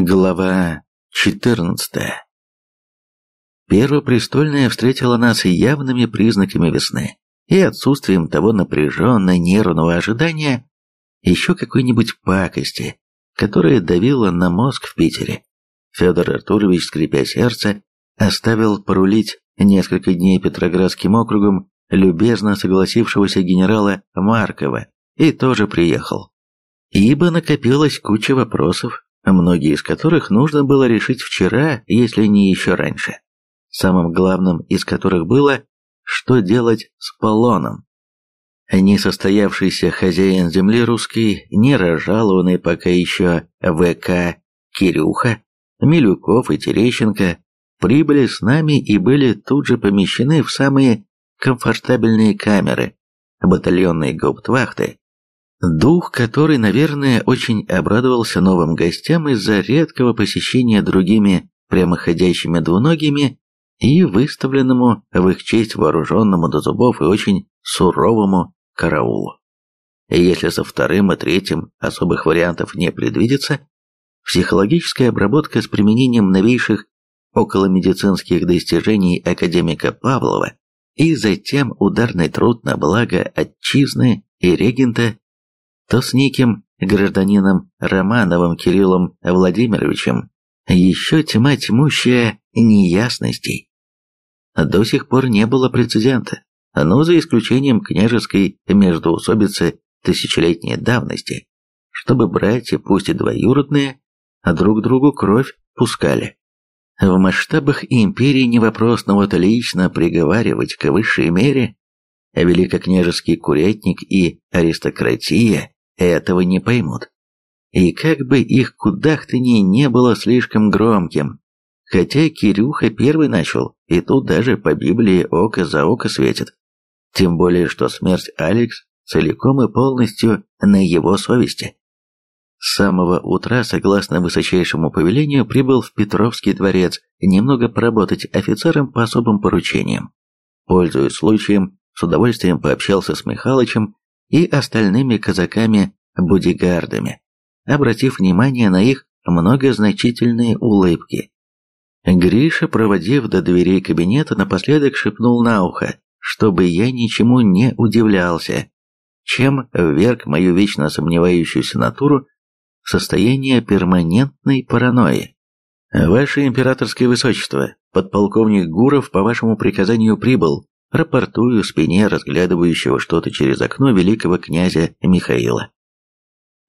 Глава 14 Первопрестольная встретила нас явными признаками весны и отсутствием того напряженно нервного ожидания еще какой-нибудь пакости, которая давила на мозг в Питере. Федор Артурович, скрипя сердце, оставил порулить несколько дней Петроградским округом любезно согласившегося генерала Маркова и тоже приехал. Ибо накопилась куча вопросов, многие из которых нужно было решить вчера, если не еще раньше. Самым главным из которых было, что делать с полоном. Несостоявшийся хозяин земли русский, не разжалованный пока еще ВК Кирюха, Милюков и Терещенко прибыли с нами и были тут же помещены в самые комфортабельные камеры батальонной гауптвахты, дух который, наверное, очень обрадовался новым гостям из-за редкого посещения другими прямоходящими двуногими и выставленному в их честь вооруженному до зубов и очень суровому караулу. Если со вторым и третьим особых вариантов не предвидится, психологическая обработка с применением новейших околомедицинских достижений академика Павлова и затем ударный труд на благо отчизны и регента, то с неким гражданином Романовым Кириллом Владимировичем еще тьма тьмущая неясностей. До сих пор не было прецедента, но за исключением княжеской междоусобицы тысячелетней давности, чтобы братья, пусть и двоюродные, друг другу кровь пускали. В масштабах империи не вопрос, но вот лично приговаривать к высшей мере великокняжеский курятник и аристократия этого не поймут. И как бы их кудахтанье не было слишком громким, хотя Кирюха первый начал, и тут даже по Библии око за око светит. Тем более, что смерть Алекс целиком и полностью на его совести. С самого утра, согласно высочайшему повелению, прибыл в Петровский дворец немного поработать офицером по особым поручениям. Пользуясь случаем, с удовольствием пообщался с Михалычем и остальными казаками-бодигардами, обратив внимание на их многозначительные улыбки. Гриша, проводив до дверей кабинета, напоследок шепнул на ухо, чтобы я ничему не удивлялся, чем вверг мою вечно сомневающуюся натуру состояние перманентной паранойи. Ваше императорское высочество, подполковник Гуров по вашему приказанию прибыл, рапортую спине разглядывающего что-то через окно великого князя Михаила.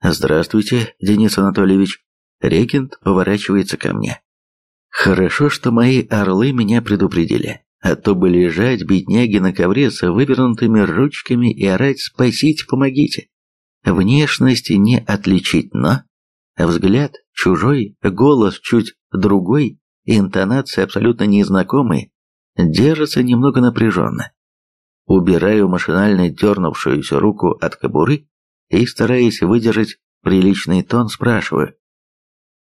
Здравствуйте, Денис Анатольевич. Регент поворачивается ко мне. Хорошо, что мои орлы меня предупредили, а то бы лежать бедняги на ковре с вывернутыми ручками и орать «спасите, помогите». Внешность не отличить, но взгляд чужой, голос чуть другой, интонация абсолютно незнакомые, держится немного напряженно. Убираю машинально дернувшуюся руку от кобуры и, стараясь выдержать приличный тон, спрашиваю.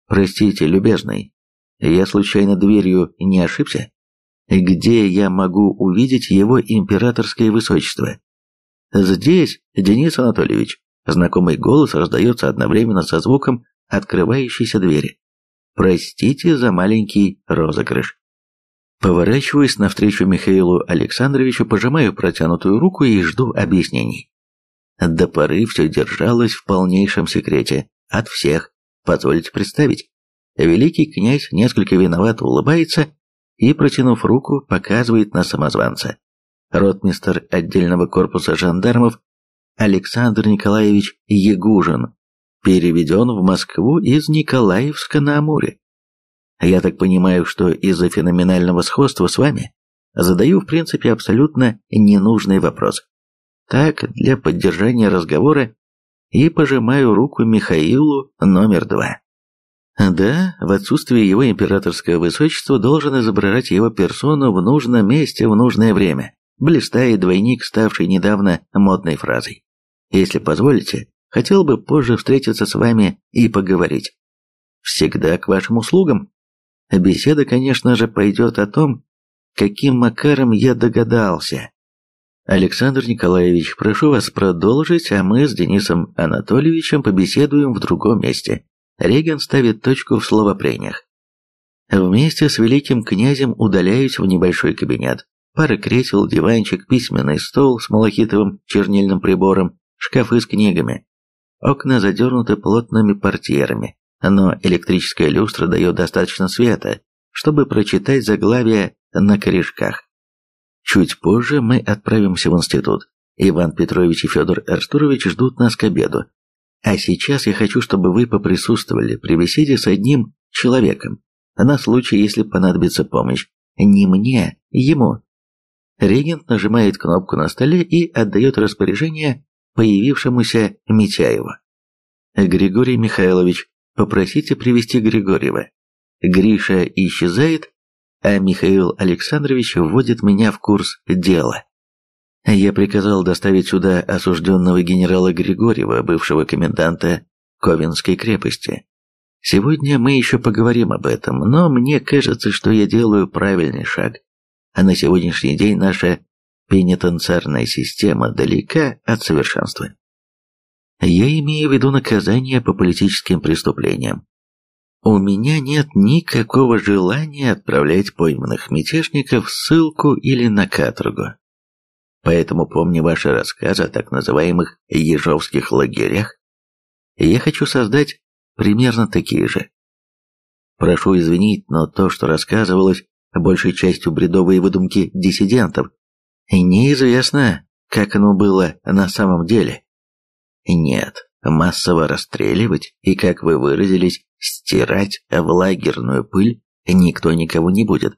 «Простите, любезный, я случайно дверью не ошибся? Где я могу увидеть его императорское высочество?» «Здесь, Денис Анатольевич», Знакомый голос раздается одновременно со звуком открывающейся двери. «Простите за маленький розыгрыш». Поворачиваясь навстречу Михаилу Александровичу, пожимаю протянутую руку и жду объяснений. До поры все держалось в полнейшем секрете. От всех. Позвольте представить. Великий князь несколько виновато улыбается и, протянув руку, показывает на самозванца. Ротмистер отдельного корпуса жандармов Александр Николаевич Ягужин, переведен в Москву из Николаевска на Амуре. Я так понимаю, что из-за феноменального сходства с вами задаю в принципе абсолютно ненужный вопрос. Так, для поддержания разговора и пожимаю руку Михаилу номер два. Да, в отсутствие его императорского высочества должен изображать его персону в нужном месте в нужное время, блистает двойник, ставший недавно модной фразой. Если позволите, хотел бы позже встретиться с вами и поговорить. Всегда к вашим услугам. Беседа, конечно же, пойдет о том, каким макаром я догадался. Александр Николаевич, прошу вас продолжить, а мы с Денисом Анатольевичем побеседуем в другом месте. Реген ставит точку в словопрениях. Вместе с великим князем удаляюсь в небольшой кабинет. Пара кресел, диванчик, письменный стол с малахитовым чернильным прибором, шкафы с книгами. Окна задернуты плотными портьерами, но электрическая люстра дает достаточно света, чтобы прочитать заглавие на корешках. Чуть позже мы отправимся в институт. Иван Петрович и Федор Арстурович ждут нас к обеду. А сейчас я хочу, чтобы вы поприсутствовали при беседе с одним человеком, на случай, если понадобится помощь. Не мне, ему. Регент нажимает кнопку на столе и отдает распоряжение появившемуся Митяеву. «Григорий Михайлович, попросите привести Григорьева». Гриша исчезает, а Михаил Александрович вводит меня в курс дела. Я приказал доставить сюда осужденного генерала Григорьева, бывшего коменданта Ковенской крепости. Сегодня мы еще поговорим об этом, но мне кажется, что я делаю правильный шаг а на сегодняшний день наша пенитенциарная система далека от совершенства. Я имею в виду наказание по политическим преступлениям. У меня нет никакого желания отправлять пойманных мятежников в ссылку или на каторгу. Поэтому, помня ваши рассказы о так называемых ежовских лагерях, я хочу создать примерно такие же. Прошу извинить, но то, что рассказывалось, большей частью бредовые выдумки диссидентов. Неизвестно, как оно было на самом деле. Нет, массово расстреливать и, как вы выразились, стирать в лагерную пыль никто никого не будет.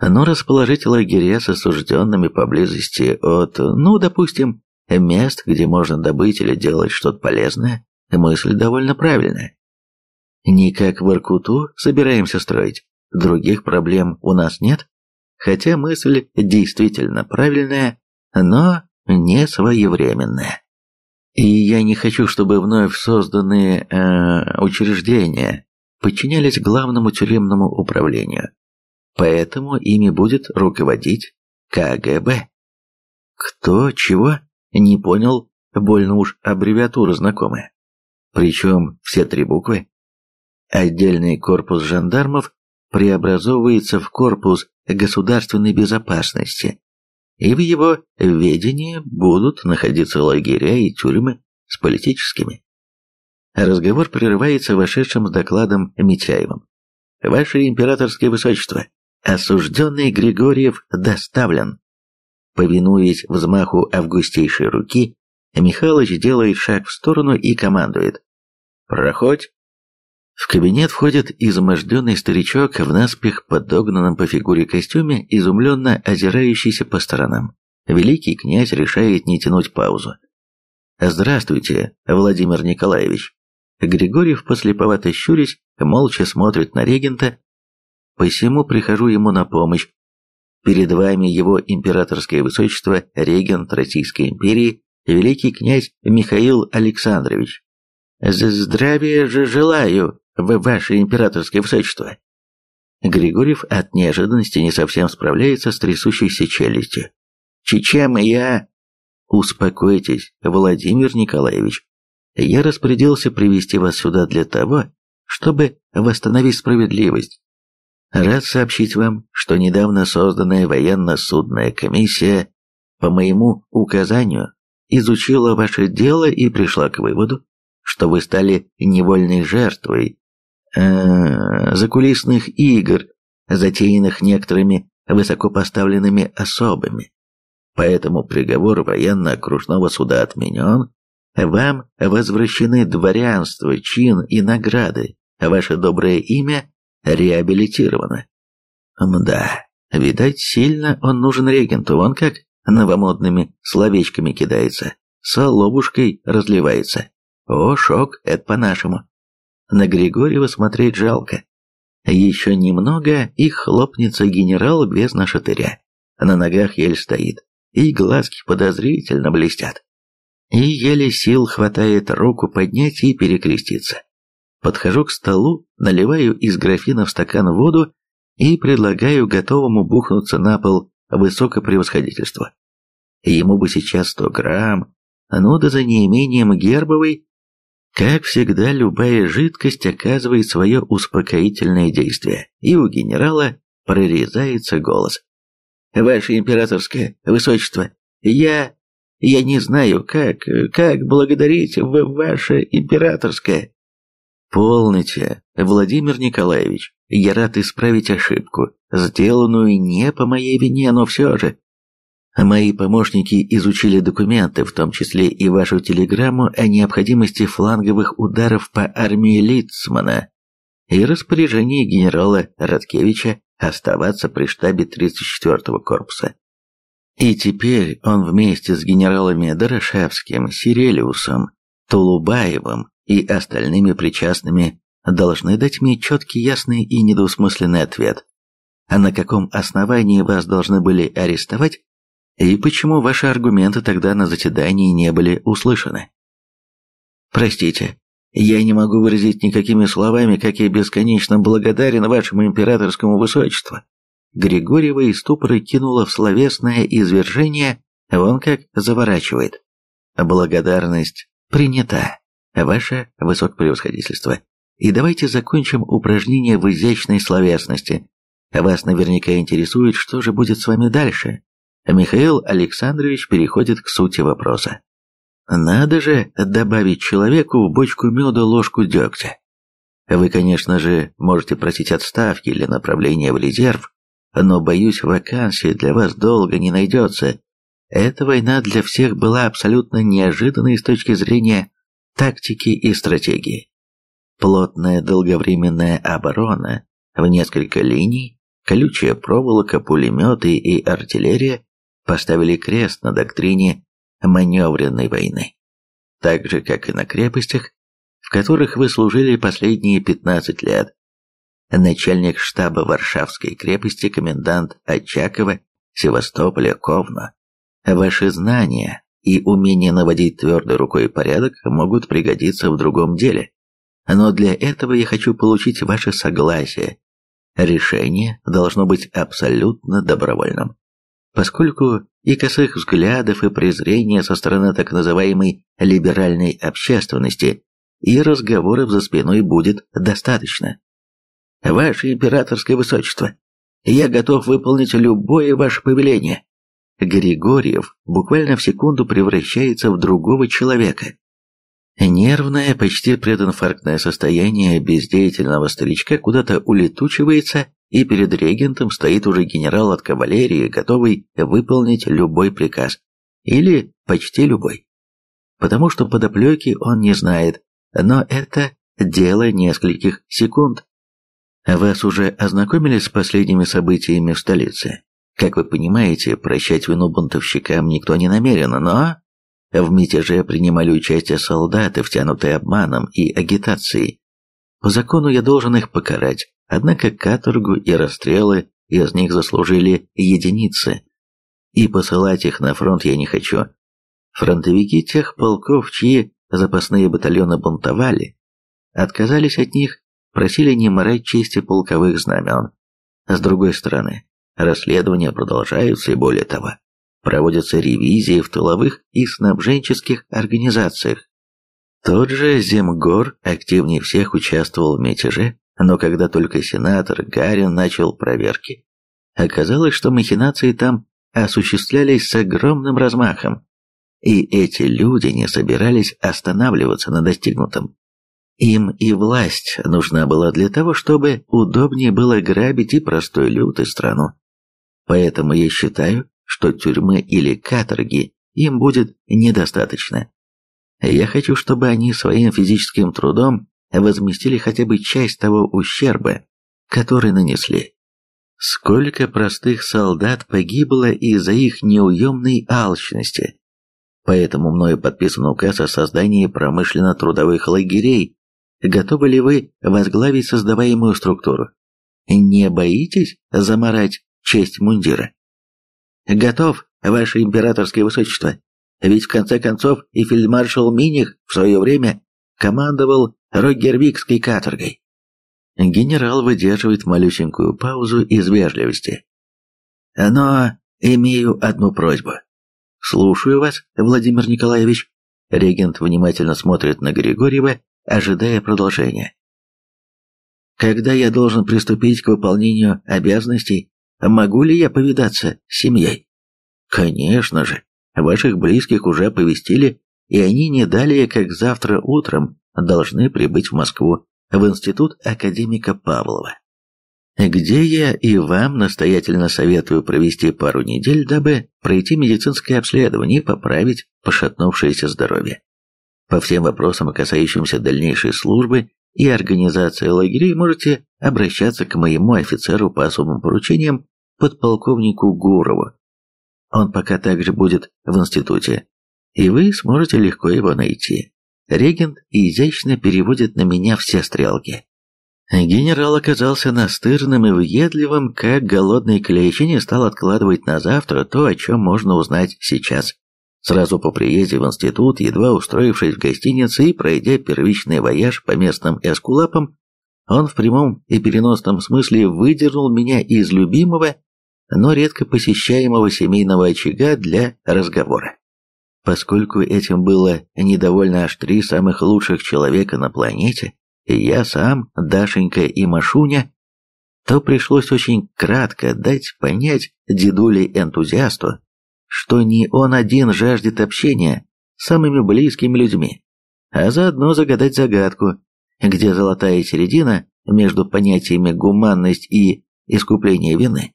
Но расположить лагеря с осужденными поблизости от, ну, допустим, мест, где можно добыть или делать что-то полезное, мысль довольно правильная. Не как в Иркуту собираемся строить, Других проблем у нас нет, хотя мысль действительно правильная, но не своевременная. И я не хочу, чтобы вновь созданные э, учреждения подчинялись главному тюремному управлению. Поэтому ими будет руководить КГБ. Кто, чего? Не понял, больно уж аббревиатура знакомая. Причем все три буквы. Отдельный корпус жандармов преобразовывается в корпус государственной безопасности, и в его ведении будут находиться лагеря и тюрьмы с политическими. Разговор прерывается вошедшим с докладом Митяевым. «Ваше императорское высочество, осужденный Григорьев доставлен». Повинуясь взмаху августейшей руки, Михалыч делает шаг в сторону и командует. «Проходь!» В кабинет входит изможденный старичок в наспех подогнанном по фигуре костюме, изумленно озирающийся по сторонам. Великий князь решает не тянуть паузу. «Здравствуйте, Владимир Николаевич». Григорьев, послеповато щурясь, молча смотрит на регента. Посему прихожу ему на помощь. Перед вами его императорское высочество, регент Российской империи, великий князь Михаил Александрович. «Здравия же желаю!» В ваше императорское высочество. Григорьев от неожиданности не совсем справляется с трясущейся челюстью. Чечем я... Успокойтесь, Владимир Николаевич. Я распорядился привести вас сюда для того, чтобы восстановить справедливость. Рад сообщить вам, что недавно созданная военно-судная комиссия по моему указанию изучила ваше дело и пришла к выводу, что вы стали невольной жертвой э, закулисных игр, затеянных некоторыми высокопоставленными особами. Поэтому приговор военно-окружного суда отменен, вам возвращены дворянство, чин и награды, ваше доброе имя реабилитировано. Мда, видать, сильно он нужен регенту, он как новомодными словечками кидается, солобушкой разливается. О, шок, это по-нашему. На Григорьева смотреть жалко. Еще немного, и хлопнется генерал без нашатыря. На ногах еле стоит, и глазки подозрительно блестят. И еле сил хватает руку поднять и перекреститься. Подхожу к столу, наливаю из графина в стакан воду и предлагаю готовому бухнуться на пол высокопревосходительство. Ему бы сейчас сто грамм, ну да за неимением гербовой Как всегда, любая жидкость оказывает свое успокоительное действие, и у генерала прорезается голос. «Ваше императорское высочество, я... я не знаю, как... как благодарить в ваше императорское...» «Полноте, Владимир Николаевич, я рад исправить ошибку, сделанную не по моей вине, но все же. Мои помощники изучили документы, в том числе и вашу телеграмму о необходимости фланговых ударов по армии Литцмана и распоряжении генерала Радкевича оставаться при штабе 34-го корпуса. И теперь он вместе с генералами Дорошевским, Сирелиусом, Тулубаевым и остальными причастными должны дать мне четкий, ясный и недвусмысленный ответ. А на каком основании вас должны были арестовать и почему ваши аргументы тогда на заседании не были услышаны? Простите, я не могу выразить никакими словами, как я бесконечно благодарен вашему императорскому высочеству. Григорьева из ступора кинула в словесное извержение, вон как заворачивает. Благодарность принята, ваше высокопревосходительство. И давайте закончим упражнение в изящной словесности. Вас наверняка интересует, что же будет с вами дальше. Михаил Александрович переходит к сути вопроса. Надо же добавить человеку в бочку меда ложку дегтя. Вы, конечно же, можете просить отставки или направления в резерв, но, боюсь, вакансии для вас долго не найдется. Эта война для всех была абсолютно неожиданной с точки зрения тактики и стратегии. Плотная долговременная оборона в несколько линий, колючая проволока, пулеметы и артиллерия поставили крест на доктрине маневренной войны, так же, как и на крепостях, в которых вы служили последние 15 лет. Начальник штаба Варшавской крепости, комендант Очакова, Севастополя, Ковно. Ваши знания и умение наводить твердой рукой порядок могут пригодиться в другом деле. Но для этого я хочу получить ваше согласие. Решение должно быть абсолютно добровольным поскольку и косых взглядов, и презрения со стороны так называемой либеральной общественности, и разговоров за спиной будет достаточно. Ваше императорское высочество, я готов выполнить любое ваше повеление. Григорьев буквально в секунду превращается в другого человека. Нервное, почти прединфарктное состояние бездеятельного старичка куда-то улетучивается, и перед регентом стоит уже генерал от кавалерии, готовый выполнить любой приказ. Или почти любой. Потому что подоплеки он не знает, но это дело нескольких секунд. Вас уже ознакомили с последними событиями в столице? Как вы понимаете, прощать вину бунтовщикам никто не намерен, но... В мятеже принимали участие солдаты, втянутые обманом и агитацией. По закону я должен их покарать, Однако каторгу и расстрелы из них заслужили единицы, и посылать их на фронт я не хочу. Фронтовики тех полков, чьи запасные батальоны бунтовали, отказались от них, просили не морать чести полковых знамен. С другой стороны, расследования продолжаются и более того, проводятся ревизии в тыловых и снабженческих организациях. Тот же Земгор активнее всех участвовал в мятеже, но когда только сенатор Гарин начал проверки, оказалось, что махинации там осуществлялись с огромным размахом, и эти люди не собирались останавливаться на достигнутом. Им и власть нужна была для того, чтобы удобнее было грабить и простой люд, и страну. Поэтому я считаю, что тюрьмы или каторги им будет недостаточно. Я хочу, чтобы они своим физическим трудом возместили хотя бы часть того ущерба, который нанесли. Сколько простых солдат погибло из-за их неуемной алчности. Поэтому мною подписан указ о создании промышленно-трудовых лагерей. Готовы ли вы возглавить создаваемую структуру? Не боитесь заморать честь мундира? Готов, ваше императорское высочество. Ведь в конце концов и фельдмаршал Миних в свое время командовал Рогервикской каторгой. Генерал выдерживает малюсенькую паузу из вежливости. Но имею одну просьбу. Слушаю вас, Владимир Николаевич. Регент внимательно смотрит на Григорьева, ожидая продолжения. Когда я должен приступить к выполнению обязанностей? Могу ли я повидаться с семьей? Конечно же. Ваших близких уже оповестили, и они не далее, как завтра утром, должны прибыть в Москву, в институт академика Павлова. Где я и вам настоятельно советую провести пару недель, дабы пройти медицинское обследование и поправить пошатнувшееся здоровье. По всем вопросам, касающимся дальнейшей службы и организации лагерей, можете обращаться к моему офицеру по особым поручениям, подполковнику Гурову. Он пока также будет в институте, и вы сможете легко его найти. Регент изящно переводит на меня все стрелки. Генерал оказался настырным и въедливым, как голодный клещ, и не стал откладывать на завтра то, о чем можно узнать сейчас. Сразу по приезде в институт, едва устроившись в гостинице и пройдя первичный вояж по местным эскулапам, он в прямом и переносном смысле выдернул меня из любимого, но редко посещаемого семейного очага для разговора. Поскольку этим было недовольно аж три самых лучших человека на планете, я сам, Дашенька и Машуня, то пришлось очень кратко дать понять дедуле-энтузиасту, что не он один жаждет общения с самыми близкими людьми, а заодно загадать загадку, где золотая середина между понятиями гуманность и искупление вины,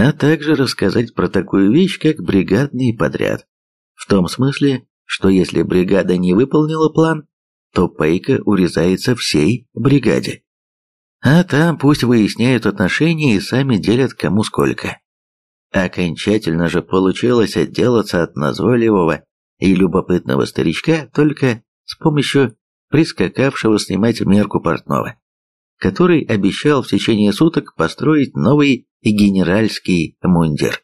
а также рассказать про такую вещь, как бригадный подряд. В том смысле, что если бригада не выполнила план, то пайка урезается всей бригаде. А там пусть выясняют отношения и сами делят кому сколько. Окончательно же получилось отделаться от назойливого и любопытного старичка только с помощью прискакавшего снимать мерку портного, который обещал в течение суток построить новый генеральский мундир.